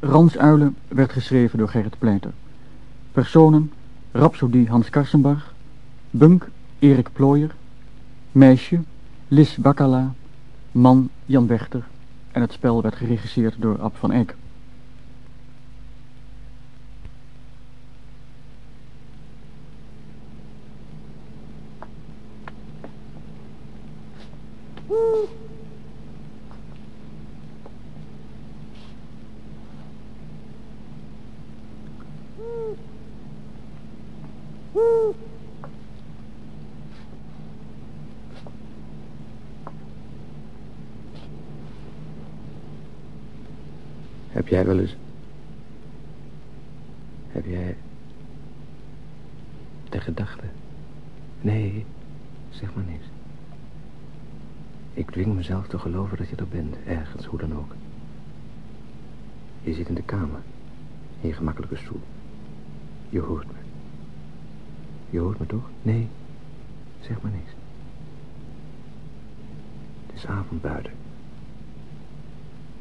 Ransuilen werd geschreven door Gerrit Pleiter. Personen Rhapsodie Hans Karsenbach, Bunk Erik Plooyer, Meisje Lis Bakkala, Man Jan Wechter en het spel werd geregisseerd door Ab van Eyck. Heb jij wel eens... Heb jij... De gedachte... Nee, zeg maar niks. Ik dwing mezelf te geloven dat je er bent, ergens, hoe dan ook. Je zit in de kamer, in je gemakkelijke stoel. Je hoort me. Je hoort me toch? Nee, zeg maar niks. Het is avond buiten.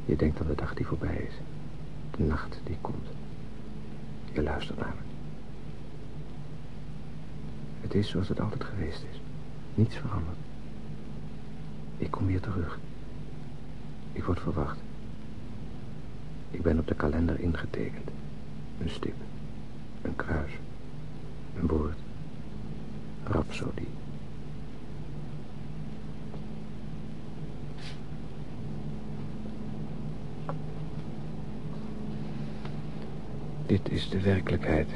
Je denkt aan de dag die voorbij is. De nacht die komt. Je luistert naar me. Het is zoals het altijd geweest is. Niets veranderd. Ik kom weer terug. Ik word verwacht. Ik ben op de kalender ingetekend. Een stip. Een kruis. Een woord. Rhapsodie. Dit is de werkelijkheid.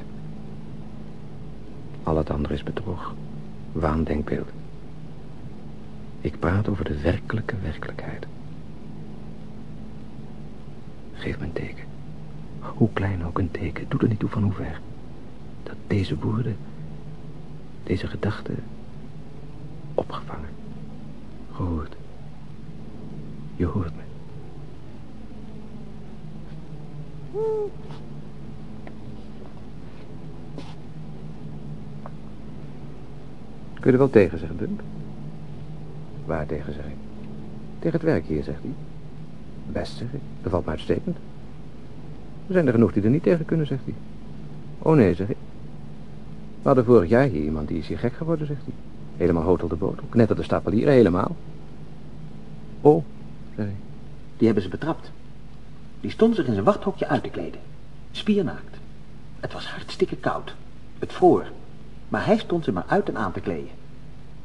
Al het andere is bedrog. Waandenkbeeld. Ik praat over de werkelijke werkelijkheid. Geef me een teken. Hoe klein ook een teken, doe er niet toe van hoe ver. Dat deze woorden, deze gedachten, opgevangen, gehoord. Je hoort me. Kun je er wel tegen zeggen, Bump? Waar tegen, zeg ik? Tegen het werk hier, zegt hij. Best, zeg ik. Dat valt me uitstekend. Er zijn er genoeg die er niet tegen kunnen, zegt hij. Oh nee, zeg ik. We hadden vorig jaar hier iemand die is hier gek geworden, zegt hij. Helemaal hotel de boot. Net de stapelieren, helemaal. Oh, zeg ik. Die hebben ze betrapt. Die stond zich in zijn wachthokje uit te kleden. Spiernaakt. Het was hartstikke koud. Het vroor. Maar hij stond ze maar uit en aan te kleden.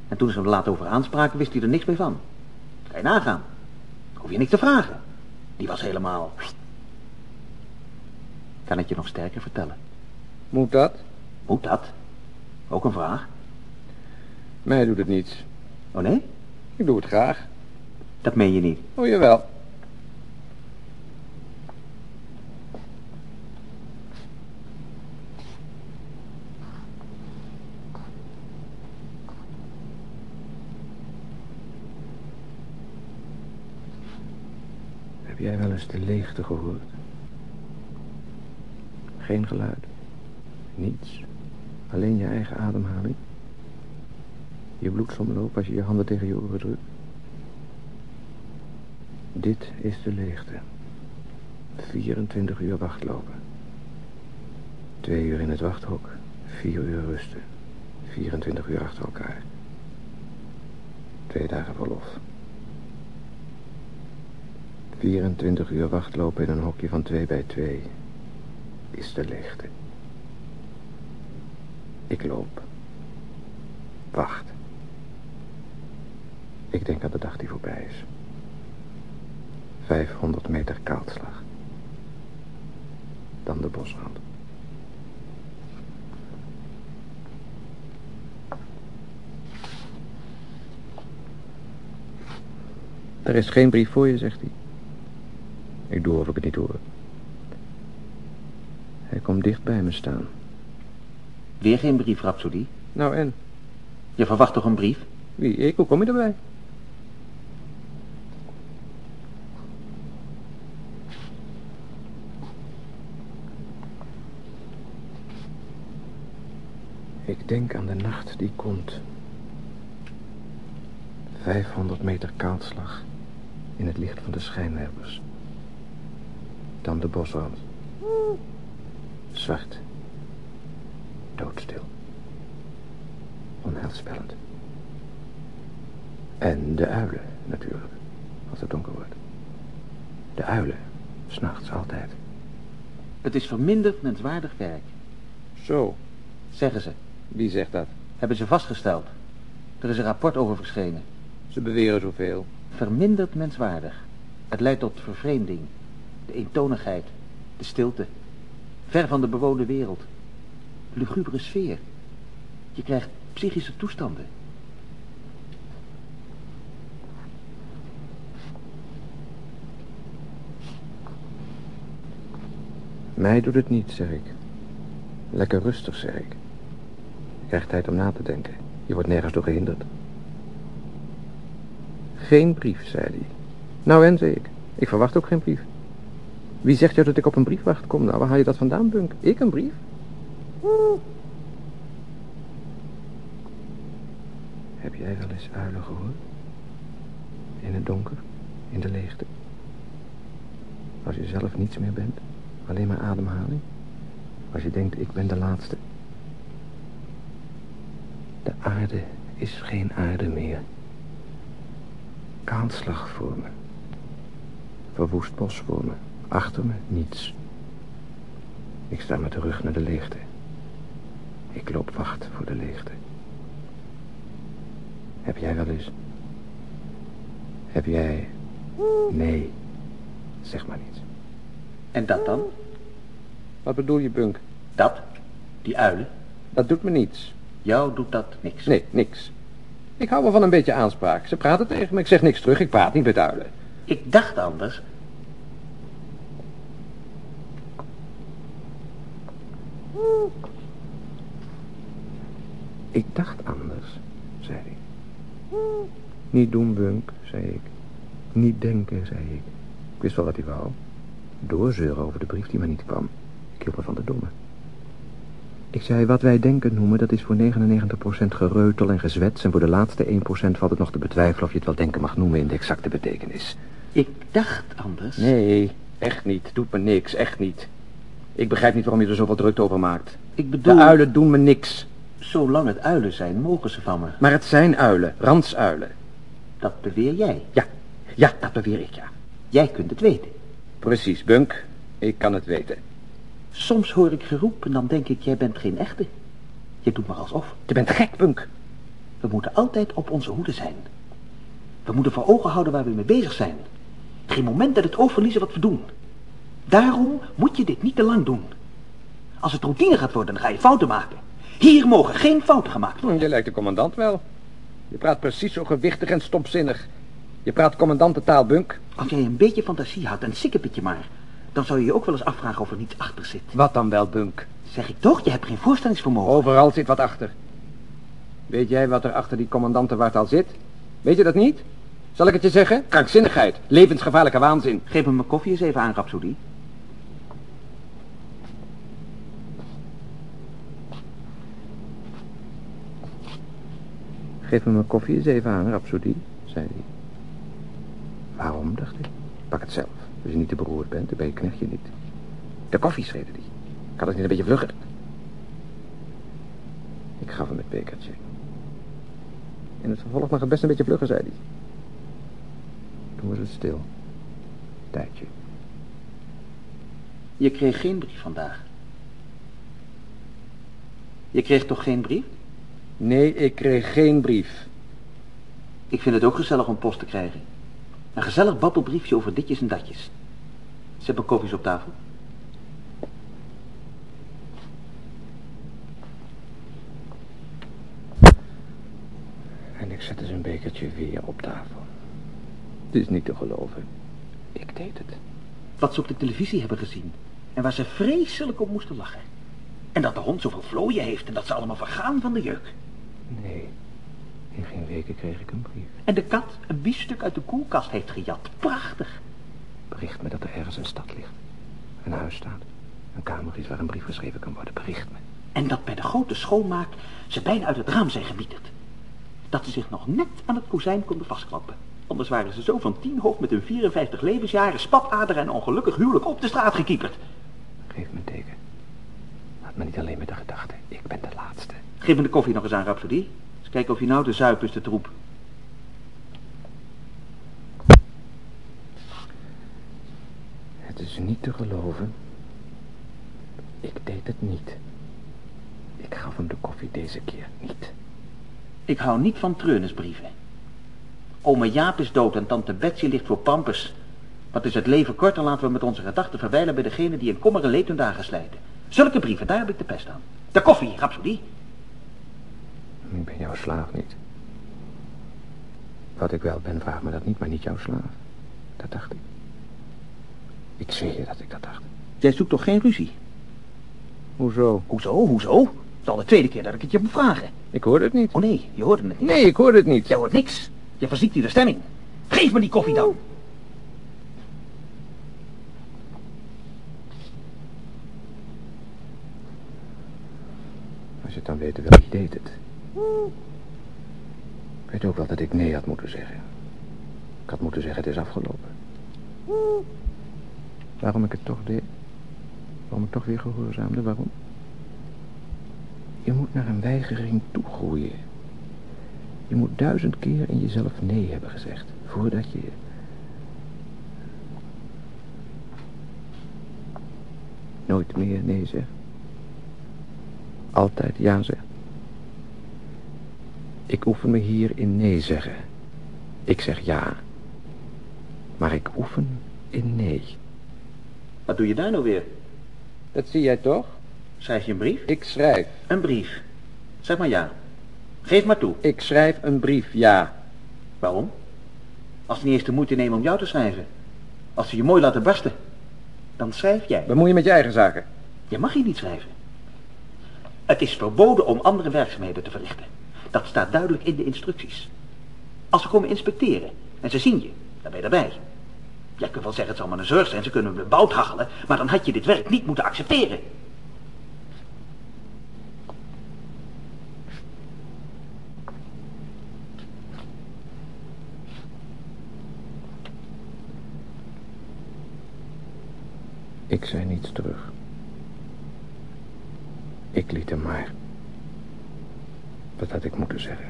En toen ze hem later over aanspraken, wist hij er niks meer van. Kan je nagaan. Hoef je niks te vragen. Die was helemaal... Kan het je nog sterker vertellen? Moet dat? Moet dat? Ook een vraag. Mij doet het niets. Oh nee? Ik doe het graag. Dat meen je niet. Oh, jawel. Heb jij wel de leegte gehoord? Geen geluid. Niets. Alleen je eigen ademhaling. Je bloedsomloop als je je handen tegen je oren drukt. Dit is de leegte. 24 uur wachtlopen. Twee uur in het wachthok. Vier uur rusten. 24 uur achter elkaar. Twee dagen verlof. 24 uur wachtlopen in een hokje van 2 bij 2 is de leegte. Ik loop. Wacht. Ik denk aan de dag die voorbij is. 500 meter kaalslag. Dan de bosrand. Er is geen brief voor je, zegt hij. Ik doe of ik het niet hoor. Hij komt dicht bij me staan. Weer geen brief, Rhapsody? Nou en? Je verwacht toch een brief? Wie, ik? Hoe kom je erbij? Ik denk aan de nacht die komt. 500 meter kaalslag in het licht van de schijnwerpers. Dan de bosrand. Zwart. Doodstil. Onheilspellend. En de uilen, natuurlijk. Als het donker wordt. De uilen. S'nachts altijd. Het is verminderd menswaardig werk, Zo. zeggen ze. Wie zegt dat? Hebben ze vastgesteld. Er is een rapport over verschenen. Ze beweren zoveel. Verminderd menswaardig. Het leidt tot vervreemding. De eentonigheid. De stilte. Ver van de bewoonde wereld. Lugubere sfeer. Je krijgt psychische toestanden. Mij doet het niet, zeg ik. Lekker rustig, zeg ik. Je krijgt tijd om na te denken. Je wordt nergens door gehinderd. Geen brief, zei hij. Nou en, zei ik. Ik verwacht ook geen brief. Wie zegt jou dat ik op een brief wacht? Kom nou, waar haal je dat vandaan, Bunk? Ik een brief? Heb jij wel eens uilen gehoord? In het donker? In de leegte? Als je zelf niets meer bent? Alleen maar ademhaling? Als je denkt, ik ben de laatste. De aarde is geen aarde meer. Kaalslag voor me. Verwoest bos voor me. Achter me niets. Ik sta met de rug naar de leegte. Ik loop wacht voor de leegte. Heb jij wel eens... Heb jij... Nee. Zeg maar niets. En dat dan? Wat bedoel je, Bunk? Dat? Die uilen? Dat doet me niets. Jou doet dat niks. Nee, niks. Ik hou wel van een beetje aanspraak. Ze praten tegen me, ik zeg niks terug, ik praat niet met uilen. Ik dacht anders. Ik dacht anders, zei hij. Niet doen, Bunk, zei ik. Niet denken, zei ik. Ik wist wel wat hij wou. Doorzeuren over de brief die maar niet kwam. Ik hield me van de domme. Ik zei, wat wij denken noemen, dat is voor 99% gereutel en gezwets... en voor de laatste 1% valt het nog te betwijfelen of je het wel denken mag noemen in de exacte betekenis. Ik dacht anders. Nee, echt niet. Doet me niks, echt niet. Ik begrijp niet waarom je er zoveel drukte over maakt. Ik De bedoel, uilen doen me niks. Zolang het uilen zijn, mogen ze van me. Maar het zijn uilen, ransuilen. Dat beweer jij. Ja, ja, dat beweer ik, ja. Jij kunt het weten. Precies, Bunk. Ik kan het weten. Soms hoor ik geroep en dan denk ik, jij bent geen echte. Je doet maar alsof. Je bent gek, Bunk. We moeten altijd op onze hoede zijn. We moeten voor ogen houden waar we mee bezig zijn. Geen moment uit het oog verliezen wat we doen. Daarom moet je dit niet te lang doen. Als het routine gaat worden, dan ga je fouten maken. Hier mogen geen fouten gemaakt worden. Je lijkt de commandant wel. Je praat precies zo gewichtig en stopzinnig. Je praat commandantentaal, Bunk. Als jij een beetje fantasie houdt en sikkepit je maar... dan zou je je ook wel eens afvragen of er niets achter zit. Wat dan wel, Bunk? Zeg ik toch, je hebt geen voorstellingsvermogen. Overal zit wat achter. Weet jij wat er achter die commandantenwart al zit? Weet je dat niet? Zal ik het je zeggen? Krankzinnigheid. Levensgevaarlijke waanzin. Geef me mijn koffie eens even aan, Rhapsody. Geef me mijn koffie eens even aan, Rhapsody, zei hij. Waarom, dacht ik. Pak het zelf. Als je niet te beroerd bent, dan ben je knechtje niet. De koffie, schreeuwde hij. Kan het niet een beetje vlugger? Ik gaf hem het bekertje. In het vervolg mag het best een beetje vlugger, zei hij. Toen was het stil. Tijdje. Je kreeg geen brief vandaag. Je kreeg toch geen brief? Nee, ik kreeg geen brief. Ik vind het ook gezellig om post te krijgen. Een gezellig babbelbriefje over ditjes en datjes. Zet mijn koffies op tafel. En ik zette zijn bekertje weer op tafel. Het is niet te geloven. Ik deed het. Wat ze op de televisie hebben gezien. En waar ze vreselijk op moesten lachen. En dat de hond zoveel vlooien heeft en dat ze allemaal vergaan van de jeuk. Nee, in geen weken kreeg ik een brief. En de kat een biefstuk uit de koelkast heeft gejat. Prachtig. Bericht me dat er ergens een stad ligt. Een huis staat. Een kamer is waar een brief geschreven kan worden. Bericht me. En dat bij de grote schoonmaak ze bijna uit het raam zijn gebieterd. Dat ze zich nog net aan het kozijn konden vastkloppen. Anders waren ze zo van tien hoofd met hun 54 levensjaren, spataderen en ongelukkig huwelijk op de straat gekieperd. Geef me een teken. Laat me niet alleen met de gedachte. Ik ben de laatste. Geef me de koffie nog eens aan, Rhapsody. Eens kijken of je nou de zuip is, de troep. Het is niet te geloven. Ik deed het niet. Ik gaf hem de koffie deze keer niet. Ik hou niet van treunisbrieven. Ome Jaap is dood en tante Betsy ligt voor pampers. Wat is het leven kort, dan laten we met onze gedachten verwijlen bij degene die in kommer en leed hun dagen slijten. Zulke brieven, daar heb ik de pest aan. De koffie, Rhapsody. Ik ben jouw slaaf niet. Wat ik wel ben, vraag me dat niet, maar niet jouw slaaf. Dat dacht ik. Ik zweer je dat ik dat dacht. Jij zoekt toch geen ruzie? Hoezo? Hoezo, hoezo? Het is al de tweede keer dat ik het je moet vragen. Ik hoorde het niet. Oh nee, je hoorde het niet. Nee, ik hoorde het niet. Jij hoort niks. Je verziekt hier de stemming. Geef me die koffie dan. Als je het dan weet, wel, wie deed het? Ik weet ook wel dat ik nee had moeten zeggen. Ik had moeten zeggen, het is afgelopen. Waarom ik het toch deed? Waarom ik toch weer gehoorzaamde? Waarom? Je moet naar een weigering toe groeien. Je moet duizend keer in jezelf nee hebben gezegd. Voordat je... Nooit meer nee zegt. Altijd ja zegt. Ik oefen me hier in nee zeggen. Ik zeg ja. Maar ik oefen in nee. Wat doe je daar nou weer? Dat zie jij toch? Schrijf je een brief? Ik schrijf. Een brief. Zeg maar ja. Geef maar toe. Ik schrijf een brief, ja. Waarom? Als ze niet eens de moeite nemen om jou te schrijven. Als ze je mooi laten barsten. Dan schrijf jij. Bemoei je met je eigen zaken. Je mag hier niet schrijven. Het is verboden om andere werkzaamheden te verrichten. Dat staat duidelijk in de instructies. Als ze komen inspecteren en ze zien je, dan ben je erbij. Jij kunt wel zeggen het is allemaal een zorg zijn, ze kunnen me bout hachelen, maar dan had je dit werk niet moeten accepteren. Ik zei niets terug. Ik liet hem maar. Wat had ik moeten zeggen?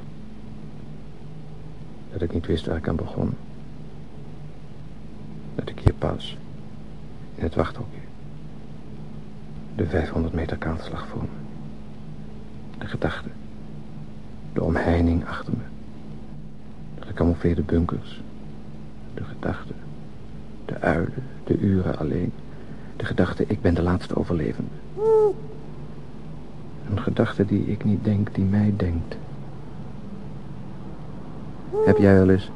Dat ik niet wist waar ik aan begon. Dat ik hier pas. In het wachthokje. De 500 meter kaalslag voor me. De gedachte. De omheining achter me. De gecamoufleerde bunkers. De gedachte. De uilen. De uren alleen. De gedachte, ik ben de laatste overlevende. Een gedachte die ik niet denk, die mij denkt. Heb jij wel eens...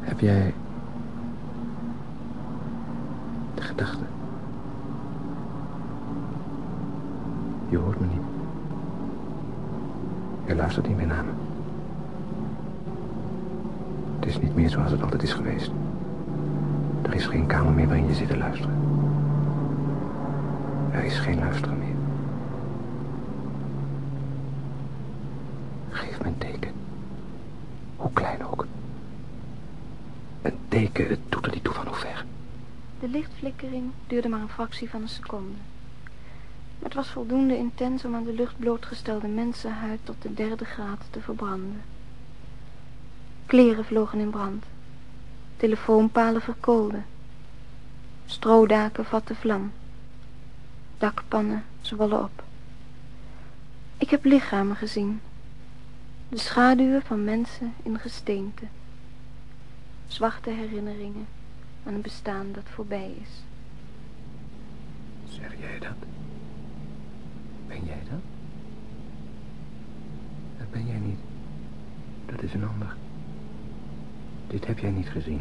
Heb jij... De gedachte... Je hoort me niet. Je luistert niet meer naar me. Het is niet meer zoals het altijd is geweest. Er is geen kamer meer waarin je zit te luisteren. Er is geen luisteren meer. Geef me een teken. Hoe klein ook. Teken, het doet er niet toe van hoe ver. De lichtflikkering duurde maar een fractie van een seconde. Het was voldoende intens om aan de lucht blootgestelde mensenhuid tot de derde graad te verbranden. Kleren vlogen in brand. Telefoonpalen verkoolden. Stroodaken vatten vlam. Dakpannen zwollen op. Ik heb lichamen gezien. De schaduwen van mensen in gesteente. Zwarte herinneringen aan een bestaan dat voorbij is. Zeg jij dat? Ben jij dat? Dat ben jij niet. Dat is een ander. Dit heb jij niet gezien.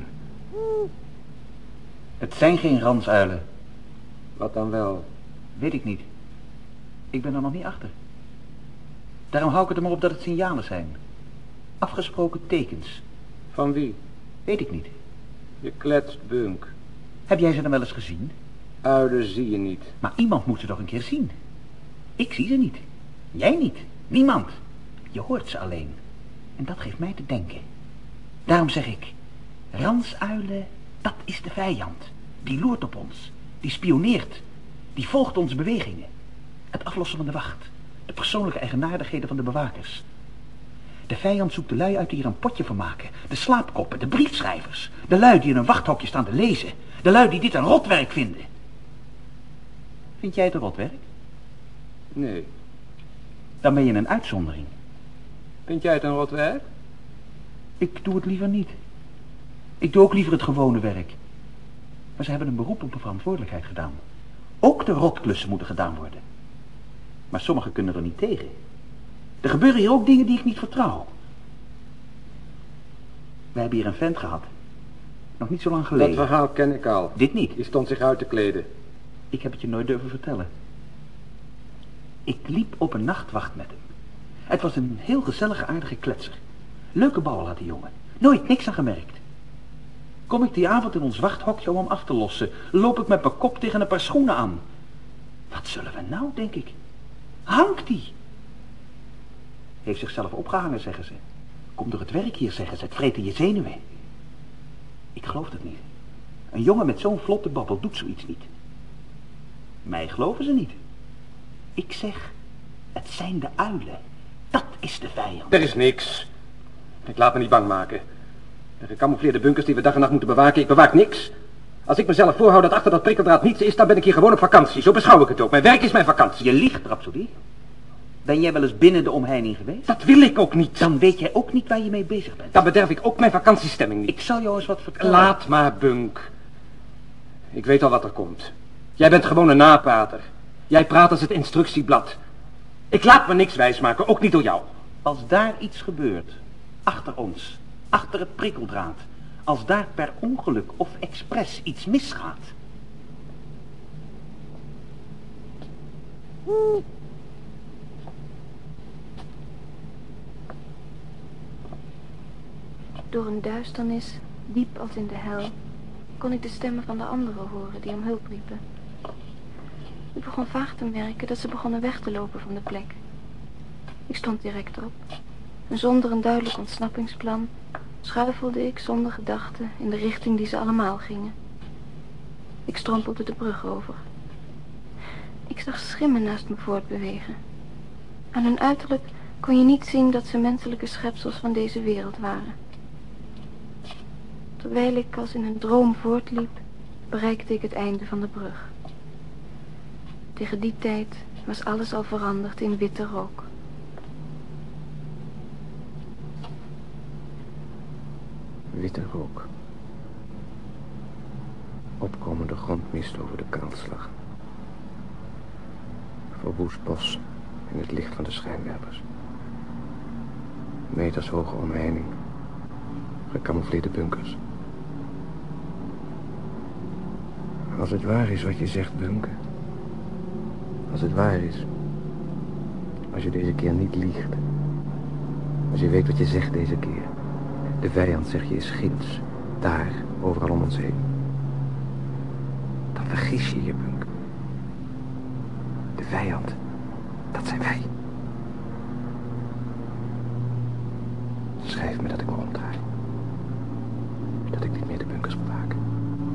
Het zijn geen ransuilen. Wat dan wel? Weet ik niet. Ik ben er nog niet achter. Daarom hou ik het er maar op dat het signalen zijn. Afgesproken tekens. Van wie? Weet ik niet. Je kletst, Bunk. Heb jij ze dan wel eens gezien? Uilen zie je niet. Maar iemand moet ze toch een keer zien. Ik zie ze niet. Jij niet. Niemand. Je hoort ze alleen. En dat geeft mij te denken. Daarom zeg ik, ransuilen, dat is de vijand. Die loert op ons, die spioneert, die volgt onze bewegingen. Het aflossen van de wacht, de persoonlijke eigenaardigheden van de bewakers. De vijand zoekt de lui uit die hier een potje van maken. De slaapkoppen, de briefschrijvers. De lui die in een wachthokje staan te lezen. De lui die dit een rotwerk vinden. Vind jij het een rotwerk? Nee. Dan ben je een uitzondering. Vind jij het een rotwerk? Ik doe het liever niet. Ik doe ook liever het gewone werk. Maar ze hebben een beroep op een verantwoordelijkheid gedaan. Ook de rotklussen moeten gedaan worden. Maar sommigen kunnen er niet tegen. Er gebeuren hier ook dingen die ik niet vertrouw. We hebben hier een vent gehad. Nog niet zo lang geleden. Dat verhaal ken ik al. Dit niet. Die stond zich uit te kleden. Ik heb het je nooit durven vertellen. Ik liep op een nachtwacht met hem. Het was een heel gezellige, aardige kletser. Leuke bouw had die jongen. Nooit niks aan gemerkt. Kom ik die avond in ons wachthokje om hem af te lossen, loop ik met mijn kop tegen een paar schoenen aan. Wat zullen we nou, denk ik? Hangt die? Heeft zichzelf opgehangen, zeggen ze. Komt door het werk hier, zeggen ze. Het vreet in je zenuwen. Ik geloof het niet. Een jongen met zo'n vlotte babbel doet zoiets niet. Mij geloven ze niet. Ik zeg, het zijn de uilen. Dat is de vijand. Er is niks. Ik laat me niet bang maken. De gecamoufleerde bunkers die we dag en nacht moeten bewaken, ik bewaak niks. Als ik mezelf voorhoud dat achter dat prikkeldraad niets is, dan ben ik hier gewoon op vakantie. Zo beschouw ik het ook. Mijn werk is mijn vakantie. Je liegt, Rhapsody. Ben jij wel eens binnen de omheining geweest? Dat wil ik ook niet. Dan weet jij ook niet waar je mee bezig bent. Dan bederf ik ook mijn vakantiestemming niet. Ik zal jou eens wat vertellen. Laat maar, Bunk. Ik weet al wat er komt. Jij bent gewoon een naprater. Jij praat als het instructieblad. Ik laat me niks wijsmaken, ook niet door jou. Als daar iets gebeurt, achter ons, achter het prikkeldraad, als daar per ongeluk of expres iets misgaat. Door een duisternis, diep als in de hel, kon ik de stemmen van de anderen horen die om hulp riepen. Ik begon vaag te merken dat ze begonnen weg te lopen van de plek. Ik stond direct op. En zonder een duidelijk ontsnappingsplan schuifelde ik zonder gedachten in de richting die ze allemaal gingen. Ik strompelde de brug over. Ik zag schimmen naast me voortbewegen. Aan hun uiterlijk kon je niet zien dat ze menselijke schepsels van deze wereld waren. Terwijl ik als in een droom voortliep, bereikte ik het einde van de brug. Tegen die tijd was alles al veranderd in witte rook. Witte rook. Opkomende grondmist over de kaalslag. Verwoest bos in het licht van de schijnwerpers. Meters hoge omheining. Gecamoufleerde bunkers. Als het waar is wat je zegt, Bunker. Als het waar is. Als je deze keer niet liegt. Als je weet wat je zegt deze keer. De vijand, zeg je, is ginds. Daar, overal om ons heen. Dan vergis je je, Bunk. De vijand, dat zijn wij. Schrijf me dat ik me omdraai. Dat ik niet meer de bunkers bewaak,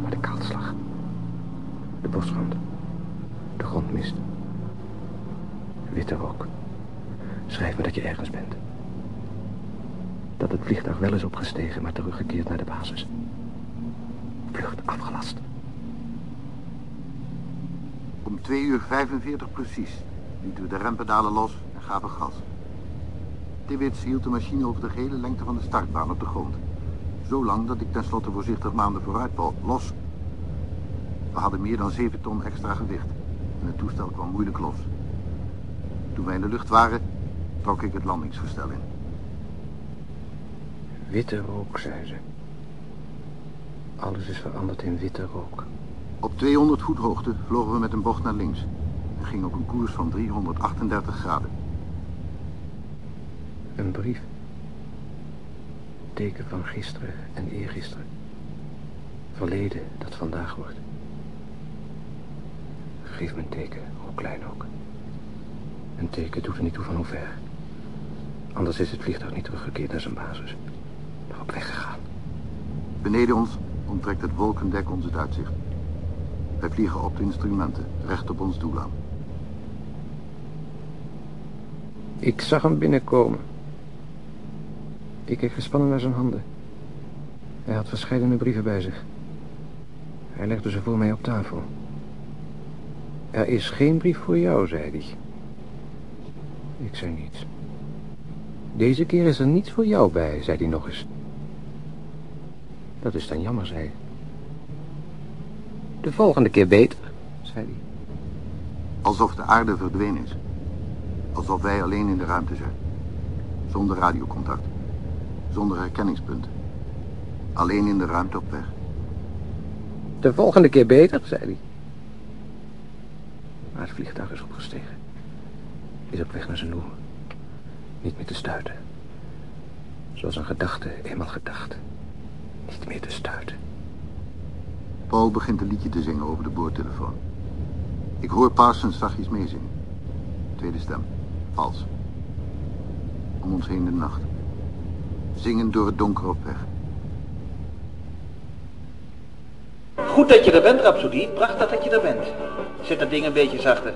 maar de kaalslag. De bosrand. De grondmist. Witte rook. Schrijf me dat je ergens bent. Dat het vliegtuig wel is opgestegen, maar teruggekeerd naar de basis. Vlucht afgelast. Om 2 uur 45 precies lieten we de rempedalen los en gaven gas. Tibbits hield de machine over de gehele lengte van de startbaan op de grond. Zo lang dat ik tenslotte voorzichtig maanden vooruit wou. Los. We hadden meer dan 7 ton extra gewicht en het toestel kwam moeilijk los. Toen wij in de lucht waren, trok ik het landingsgestel in. Witte rook, zei ze. Alles is veranderd in witte rook. Op 200 voet hoogte vlogen we met een bocht naar links en gingen op een koers van 338 graden. Een brief. Teken van gisteren en eergisteren. Verleden dat vandaag wordt. Geef me een teken, hoe klein ook. Een teken doet er niet toe van hoe ver. Anders is het vliegtuig niet teruggekeerd naar zijn basis. Ook weggegaan. Beneden ons onttrekt het wolkendek ons het uitzicht. Wij vliegen op de instrumenten, recht op ons doel aan. Ik zag hem binnenkomen. Ik keek gespannen naar zijn handen. Hij had verschillende brieven bij zich. Hij legde ze voor mij op tafel. Er is geen brief voor jou, zei hij. Ik zei niets. Deze keer is er niets voor jou bij, zei hij nog eens. Dat is dan jammer, zei hij. De volgende keer beter, zei hij. Alsof de aarde verdwenen is. Alsof wij alleen in de ruimte zijn. Zonder radiocontact. Zonder herkenningspunten. Alleen in de ruimte op weg. De volgende keer beter, zei hij. Maar het vliegtuig is opgestegen. Is op weg naar zijn doel. Niet meer te stuiten. Zoals een gedachte eenmaal gedacht. Niet meer te stuiten. Paul begint een liedje te zingen over de boordtelefoon. Ik hoor Parsons zachtjes meezingen. Tweede stem. Vals. Om ons heen de nacht. Zingen door het donker op weg. Goed dat je er bent, Rhapsody. Prachtig dat je er bent. Zet dat ding een beetje zachter.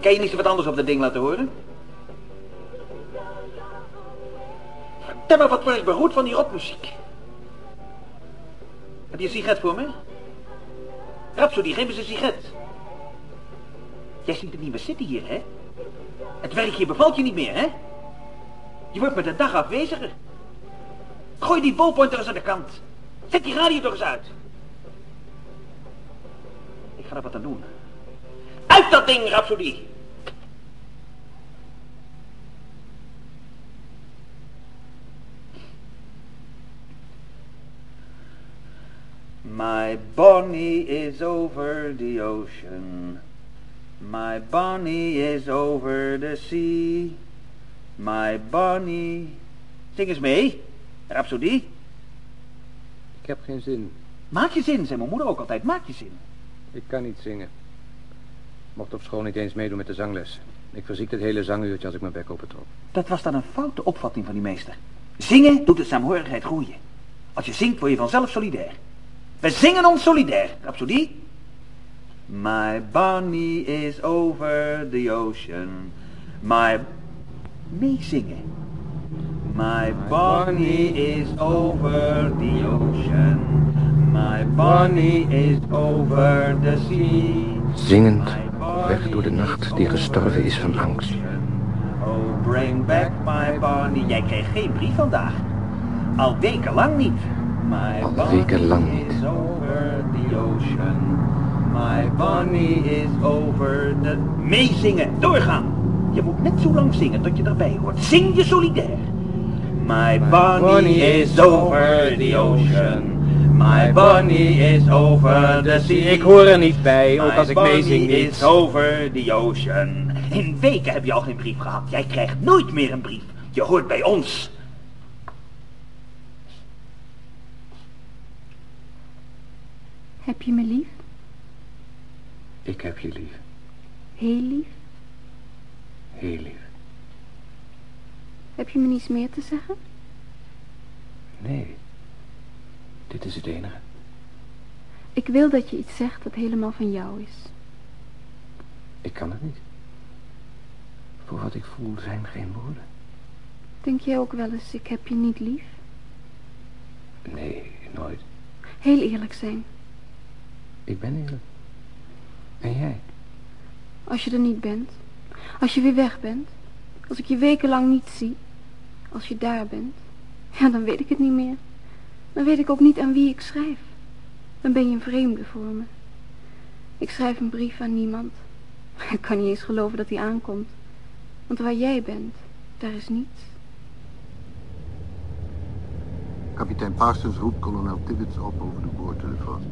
Kan je niet zo wat anders op dat ding laten horen? Vertel me, wat word ik beroerd van die rockmuziek. Heb je een sigaret voor me? Rhapsody, geef eens een sigaret. Jij ziet er niet meer zitten hier, hè? Het werk hier bevalt je niet meer, hè? Je wordt met de dag afweziger. Gooi die ballpointer eens aan de kant. Zet die radio toch eens uit. Ik ga er wat aan doen. Uit dat ding, Rhapsody! My Bonnie is over the ocean. My Bonnie is over the sea. My Bonnie... Zing eens mee, Rhapsody. Ik heb geen zin. Maak je zin, zei mijn moeder ook altijd. Maak je zin. Ik kan niet zingen. Mocht op school niet eens meedoen met de zangles. Ik verziek het hele zanguurtje als ik mijn bek opentrok. Dat was dan een foute opvatting van die meester. Zingen doet de saamhorigheid groeien. Als je zingt word je vanzelf solidair. We zingen ons solidair, Rhapsody. My Bonnie is over the ocean. My... Meezingen. My Bonnie is over the ocean. My Bonnie is over the sea. Zingend weg door de nacht die gestorven is van angst. Oh, bring back my Bonnie. Jij kreeg geen brief vandaag. Al wekenlang niet. Wekenlang niet. is over the ocean. My Bonnie is over the... Meezingen, doorgaan. Je moet net zo lang zingen tot je erbij hoort. Zing je solidair. My Bonnie is over the ocean. My Bonnie is over the sea. Ik hoor er niet bij, ook My als ik meezing niet. is over the ocean. In weken heb je al geen brief gehad. Jij krijgt nooit meer een brief. Je hoort bij ons. Heb je me lief? Ik heb je lief. Heel lief? Heel lief. Heb je me niets meer te zeggen? Nee. Dit is het enige. Ik wil dat je iets zegt dat helemaal van jou is. Ik kan het niet. Voor wat ik voel zijn geen woorden. Denk jij ook wel eens, ik heb je niet lief? Nee, nooit. Heel eerlijk zijn. Ik ben eerlijk. En jij? Als je er niet bent. Als je weer weg bent. Als ik je wekenlang niet zie. Als je daar bent. Ja, dan weet ik het niet meer. Dan weet ik ook niet aan wie ik schrijf. Dan ben je een vreemde voor me. Ik schrijf een brief aan niemand. Ik kan niet eens geloven dat hij aankomt. Want waar jij bent, daar is niets. Kapitein Parsons roept kolonel Tibbets op over de boordtelefoon.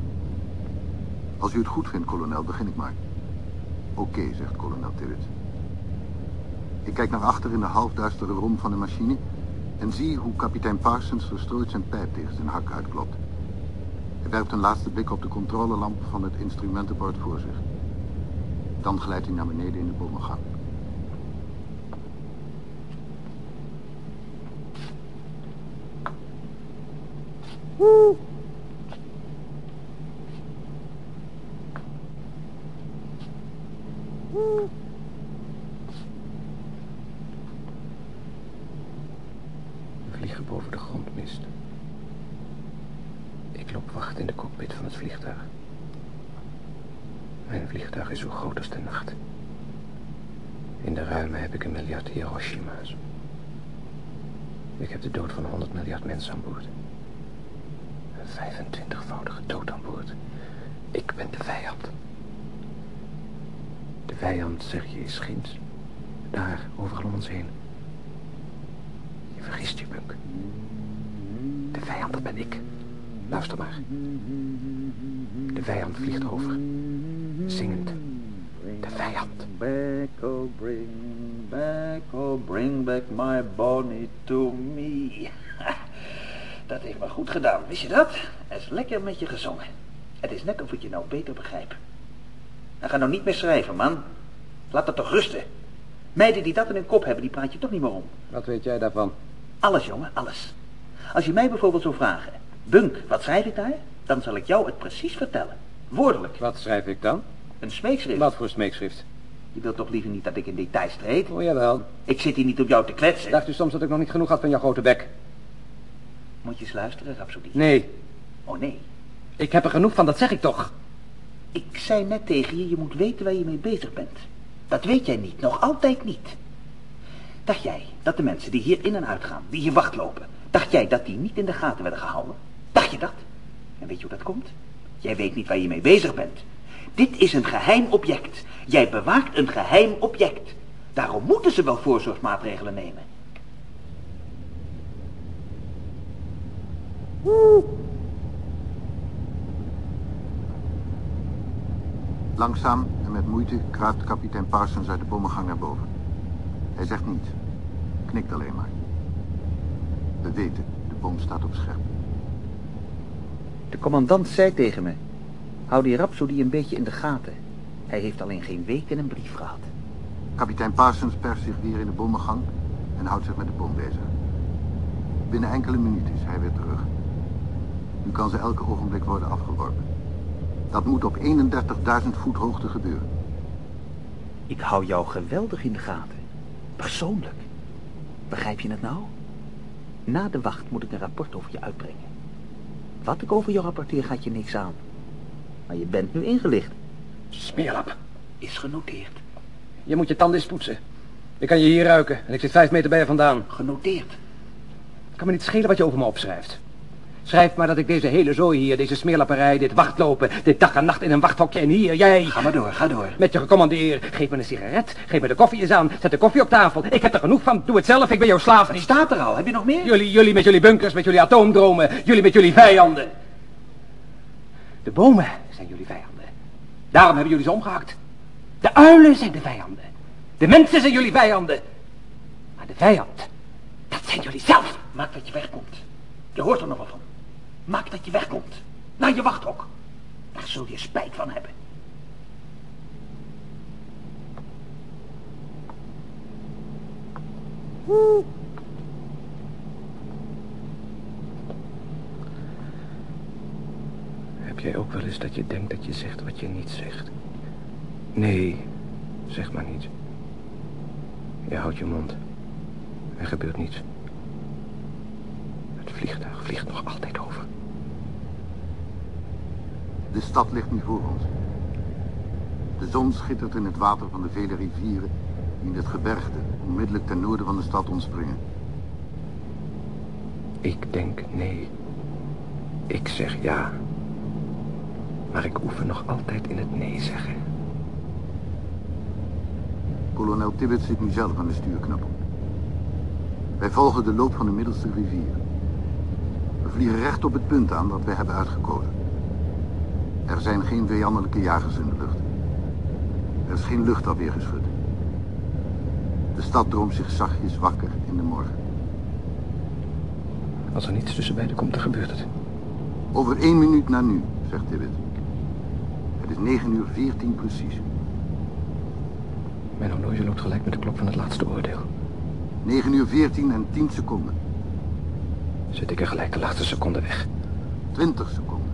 Als u het goed vindt, kolonel, begin ik maar. Oké, zegt kolonel Tibbet. Ik kijk naar achter in de halfduistere rom van de machine... en zie hoe kapitein Parsons verstrooid zijn pijp tegen zijn hak uitklopt. Hij werpt een laatste blik op de controlelamp van het instrumentenbord voor zich. Dan glijdt hij naar beneden in de bommengang. Woe! We vliegen boven de grond mist. Ik loop wacht in de cockpit van het vliegtuig. Mijn vliegtuig is zo groot als de nacht. In de ruime heb ik een miljard Hiroshima's. Ik heb de dood van 100 miljard mensen aan boord. Een 25-voudige dood aan boord. Ik ben de vijand. De vijand, zeg je, is ginds. Daar, overal om ons heen. Je vergist je, Bunk. De vijand, dat ben ik. Luister maar. De vijand vliegt over. Zingend. De vijand. Back, oh bring back, oh bring back my Bonnie to me. Dat heeft me goed gedaan, wist je dat? Het is lekker met je gezongen. Het is net of ik je nou beter begrijp. En ga nou niet meer schrijven, man. Laat dat toch rusten. Meiden die dat in hun kop hebben, die praat je toch niet meer om. Wat weet jij daarvan? Alles, jongen, alles. Als je mij bijvoorbeeld zou vragen... Bunk, wat schrijf ik daar? Dan zal ik jou het precies vertellen. Woordelijk. Wat schrijf ik dan? Een smeekschrift. Wat voor smeekschrift? Je wilt toch liever niet dat ik in details treed? Oh, jawel. Ik zit hier niet op jou te kletsen. Dacht u soms dat ik nog niet genoeg had van jouw grote bek? Moet je eens luisteren, Rhapsody. Nee. Oh, nee. Ik heb er genoeg van, dat zeg ik toch. Ik zei net tegen je, je moet weten waar je mee bezig bent. Dat weet jij niet, nog altijd niet. Dacht jij dat de mensen die hier in en uitgaan, die hier wachtlopen... dacht jij dat die niet in de gaten werden gehouden? Dacht je dat? En weet je hoe dat komt? Jij weet niet waar je mee bezig bent. Dit is een geheim object. Jij bewaakt een geheim object. Daarom moeten ze wel voorzorgsmaatregelen nemen. Langzaam en met moeite kruipt kapitein Parsons uit de bommengang naar boven. Hij zegt niets, knikt alleen maar. We weten, de bom staat op scherp. De commandant zei tegen me... hou die Rhapsody een beetje in de gaten. Hij heeft alleen geen week in een brief gehad. Kapitein Parsons perst zich weer in de bommengang en houdt zich met de bom bezig. Binnen enkele minuten is hij weer terug. Nu kan ze elke ogenblik worden afgeworpen. Dat moet op 31.000 voet hoogte gebeuren. Ik hou jou geweldig in de gaten. Persoonlijk. Begrijp je het nou? Na de wacht moet ik een rapport over je uitbrengen. Wat ik over je rapporteer gaat je niks aan. Maar je bent nu ingelicht. Smeerlap. Is genoteerd. Je moet je tanden eens poetsen. Ik kan je hier ruiken en ik zit vijf meter bij je vandaan. Genoteerd. Het kan me niet schelen wat je over me opschrijft. Schrijf maar dat ik deze hele zooi hier, deze smeerlapperij, dit wachtlopen, dit dag en nacht in een wachthokje en hier, jij... Ga maar door, ga door. Met je gecommandeer. Geef me een sigaret, geef me de koffie eens aan, zet de koffie op tafel. Ik heb er genoeg van, doe het zelf, ik ben jouw slaaf Het niet. staat er al. Heb je nog meer? Jullie, jullie met jullie bunkers, met jullie atoomdromen, jullie met jullie vijanden. De bomen zijn jullie vijanden. Daarom hebben jullie ze omgehakt. De uilen zijn de vijanden. De mensen zijn jullie vijanden. Maar de vijand, dat zijn jullie zelf. Maak dat je wegkomt. Je hoort er nog wel van. Maak dat je wegkomt. Naar je wachthok. Daar zul je spijt van hebben. Heb jij ook wel eens dat je denkt dat je zegt wat je niet zegt? Nee, zeg maar niet. Je houdt je mond. Er gebeurt niets. Vliegtuig vliegt nog altijd over. De stad ligt nu voor ons. De zon schittert in het water van de vele rivieren die in het gebergte onmiddellijk ten noorden van de stad ontspringen. Ik denk nee. Ik zeg ja. Maar ik oefen nog altijd in het nee zeggen. Kolonel Tibbet zit nu zelf aan de stuurknop. Wij volgen de loop van de middelste rivier. We vliegen recht op het punt aan dat wij hebben uitgekozen. Er zijn geen vijandelijke jagers in de lucht. Er is geen luchtafweergeschut. De stad droomt zich zachtjes wakker in de morgen. Als er niets tussen beiden komt, dan gebeurt het. Over één minuut na nu, zegt Tibbet. Het is 9 uur 14 precies. Mijn horloge loopt gelijk met de klok van het laatste oordeel. 9 uur 14 en 10 seconden. Zet ik er gelijk de laatste seconde weg. 20 seconden.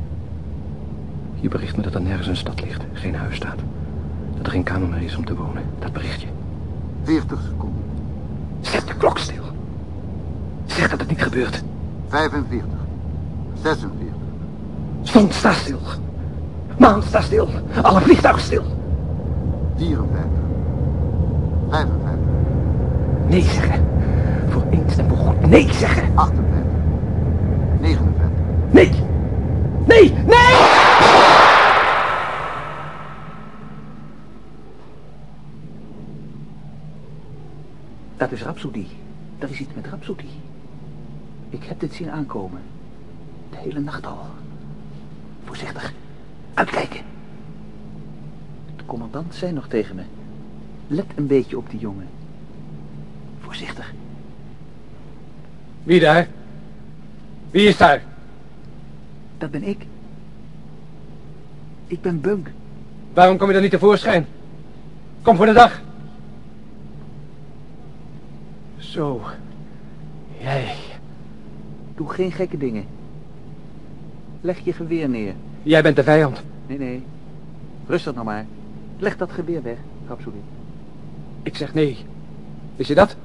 Je bericht me dat er nergens een stad ligt, geen huis staat. Dat er geen kamer meer is om te wonen. Dat berichtje. 40 seconden. Zet de klok stil. Zeg dat het niet gebeurt. 45. 46. Zon, sta stil. Maan, sta stil. Alle vliegtuigen stil. 54. 55. Nee zeggen. Voor eens en voor goed nee zeggen. 58. 59. Nee. Nee, nee! Dat is Rhapsody. Dat is iets met Rhapsody. Ik heb dit zien aankomen. De hele nacht al. Voorzichtig. Uitkijken. De commandant zei nog tegen me. Let een beetje op die jongen. Voorzichtig. Wie daar? Wie is daar? Dat ben ik. Ik ben Bunk. Waarom kom je dan niet tevoorschijn? Kom voor de dag. Zo. Jij. Doe geen gekke dingen. Leg je geweer neer. Jij bent de vijand. Nee, nee. Rustig nou maar. Leg dat geweer weg, Rhapsody. Ik zeg nee. Wist je dat?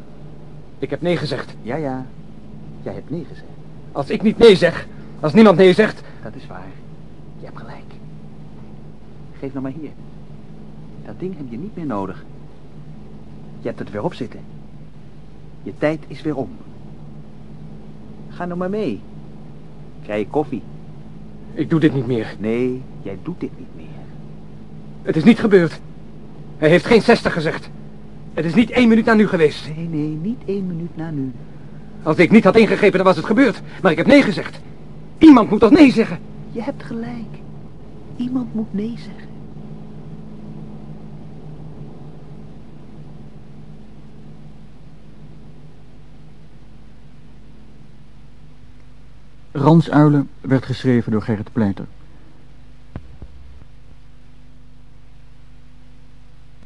Ik heb nee gezegd. Ja, ja. Jij hebt nee gezegd. Als ik niet nee zeg, als niemand nee zegt... Dat is waar. Je hebt gelijk. Geef nou maar hier. Dat ding heb je niet meer nodig. Je hebt het weer op zitten. Je tijd is weer om. Ga nou maar mee. Krijg je koffie? Ik doe dit niet meer. Nee, jij doet dit niet meer. Het is niet gebeurd. Hij heeft geen 60 gezegd. Het is niet één minuut na nu geweest. Nee, nee, niet één minuut na nu. Als ik niet had ingegrepen, dan was het gebeurd. Maar ik heb nee gezegd. Iemand moet toch nee zeggen? Je hebt gelijk. Iemand moet nee zeggen. Ransuilen werd geschreven door Gerrit Pleiter.